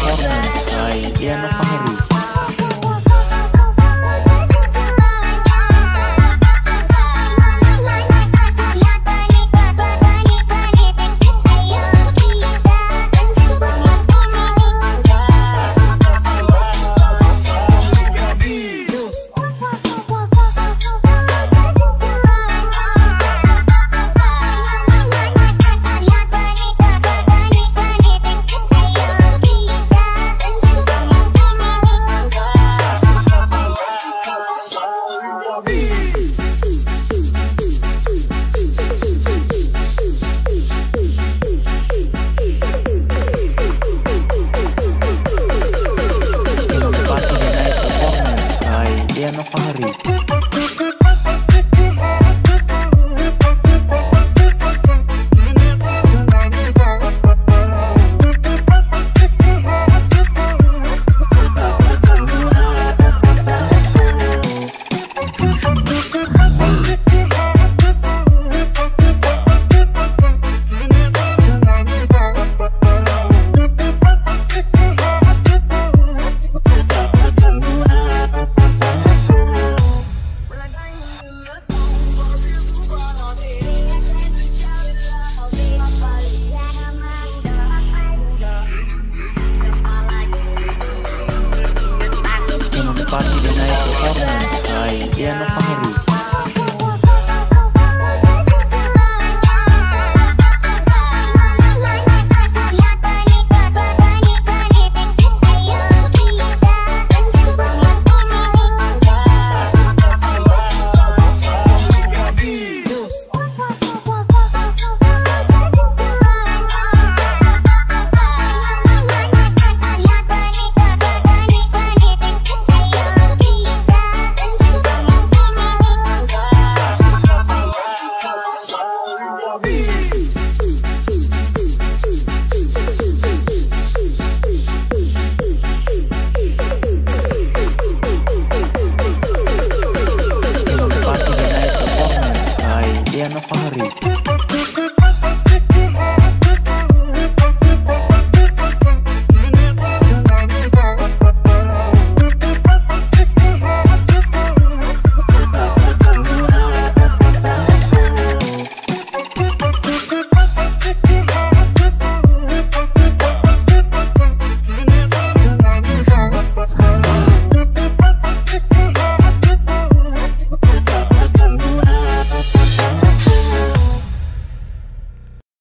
performance by Diana Fahri. Yeah, no Week.